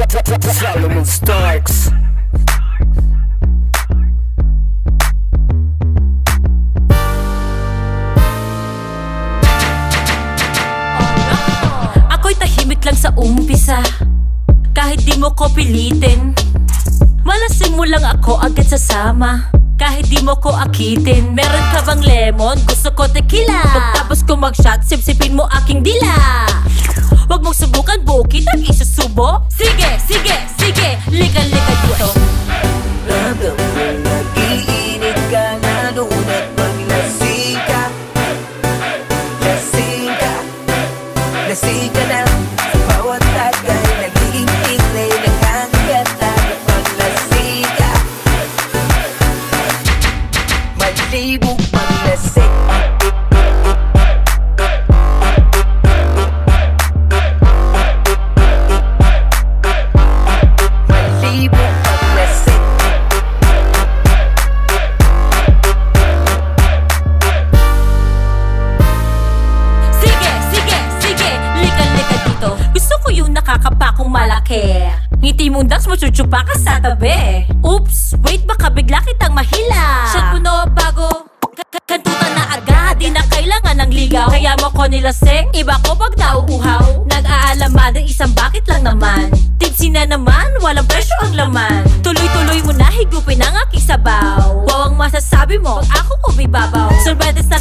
Solomon Starks. Ako'y tahimik lang sa umpisa. Kahit di mo ko pilitin. Malasing mo lang ako agad sasama kahit di mo ko akitin. Meron ka bang lemon? Gusto ko tequila. Pagtapos ko mag-shot, sipsipin mo aking dila mong subukan, buo kitang isusubo. Sige, sige, sige, liga-liga dito. Hanggang kung nag-iinit ka na doon at maglasing ka Lasing ka, lasing ka na Sa bawat tagay nagiging ko yung nakakapakong malaki. Ngiti mong dax mo chuchupa ka sa tabi. Oops, wait baka bigla kitang mahila. Shot mo no bago. K- k- Kantutan na agad, di na kailangan ng ligaw. Kaya mo ko nilasing, iba ko pag nauuhaw Nag-aalaman ng isang bakit lang naman. Tipsy na naman, walang presyo ang laman. Tuloy-tuloy mo na higupin ang aking sabaw. Wow ang masasabi mo, pag ako umibabaw Sorbetes na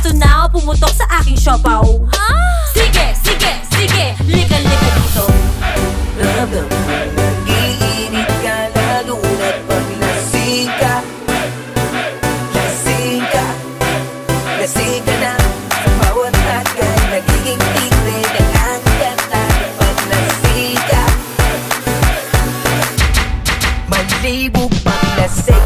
table, but that's.